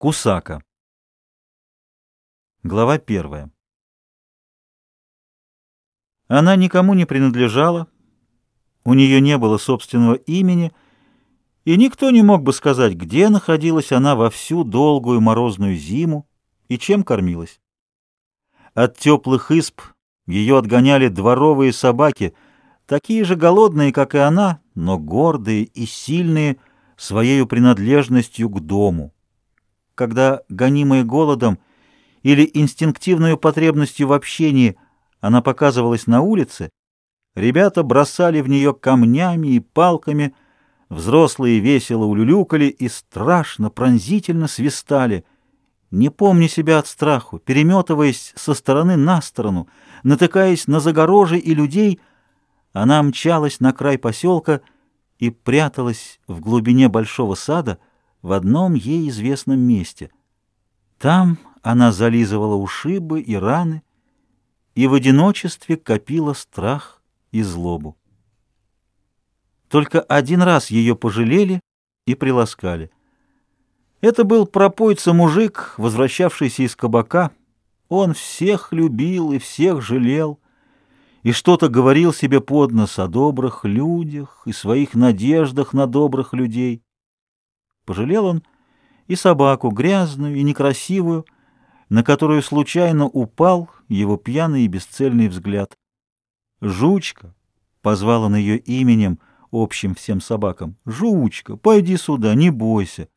Кусака. Глава первая. Она никому не принадлежала, у нее не было собственного имени, и никто не мог бы сказать, где находилась она во всю долгую морозную зиму и чем кормилась. От теплых исп ее отгоняли дворовые собаки, такие же голодные, как и она, но гордые и сильные своей принадлежностью к дому когда, гонимая голодом или инстинктивной потребностью в общении, она показывалась на улице, ребята бросали в нее камнями и палками, взрослые весело улюлюкали и страшно, пронзительно свистали, не помня себя от страху, переметываясь со стороны на сторону, натыкаясь на загорожи и людей, она мчалась на край поселка и пряталась в глубине большого сада, в одном ей известном месте. Там она зализывала ушибы и раны и в одиночестве копила страх и злобу. Только один раз ее пожалели и приласкали. Это был пропойца-мужик, возвращавшийся из кабака. Он всех любил и всех жалел, и что-то говорил себе под нос о добрых людях и своих надеждах на добрых людей. Пожалел он и собаку, грязную и некрасивую, на которую случайно упал его пьяный и бесцельный взгляд. «Жучка!» — позвал он ее именем, общим всем собакам. «Жучка, пойди сюда, не бойся!»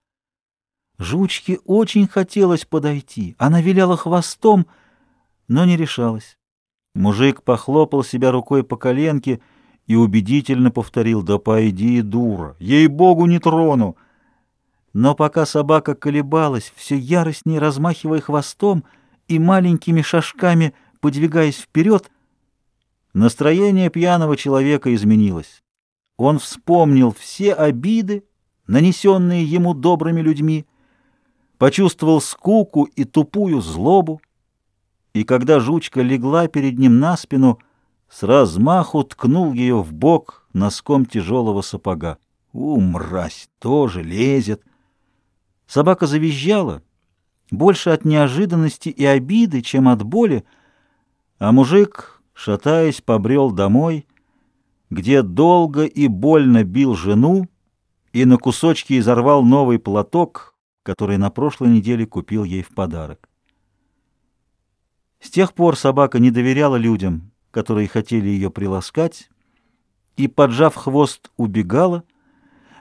Жучке очень хотелось подойти. Она виляла хвостом, но не решалась. Мужик похлопал себя рукой по коленке и убедительно повторил «Да пойди, дура! Ей-богу, не трону!» Но пока собака колебалась, все яростнее размахивая хвостом и маленькими шажками подвигаясь вперед, настроение пьяного человека изменилось. Он вспомнил все обиды, нанесенные ему добрыми людьми, почувствовал скуку и тупую злобу, и когда жучка легла перед ним на спину, с размаху ткнул ее в бок носком тяжелого сапога. У, мразь, тоже лезет! Собака завизжала, больше от неожиданности и обиды, чем от боли, а мужик, шатаясь, побрел домой, где долго и больно бил жену и на кусочки изорвал новый платок, который на прошлой неделе купил ей в подарок. С тех пор собака не доверяла людям, которые хотели ее приласкать, и, поджав хвост, убегала,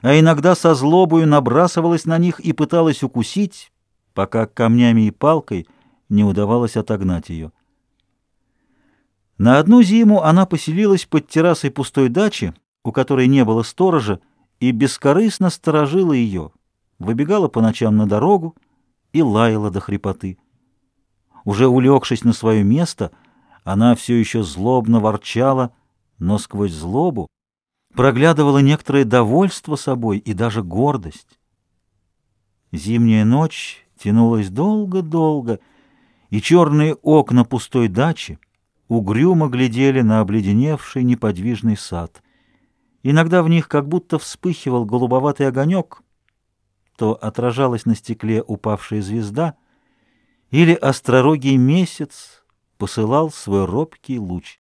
а иногда со злобою набрасывалась на них и пыталась укусить, пока камнями и палкой не удавалось отогнать ее. На одну зиму она поселилась под террасой пустой дачи, у которой не было сторожа, и бескорыстно сторожила ее, выбегала по ночам на дорогу и лаяла до хрипоты. Уже улегшись на свое место, она все еще злобно ворчала, но сквозь злобу проглядывало некоторое довольство собой и даже гордость. Зимняя ночь тянулась долго-долго, и черные окна пустой дачи угрюмо глядели на обледеневший неподвижный сад. Иногда в них как будто вспыхивал голубоватый огонек, то отражалась на стекле упавшая звезда, или остророгий месяц посылал свой робкий луч.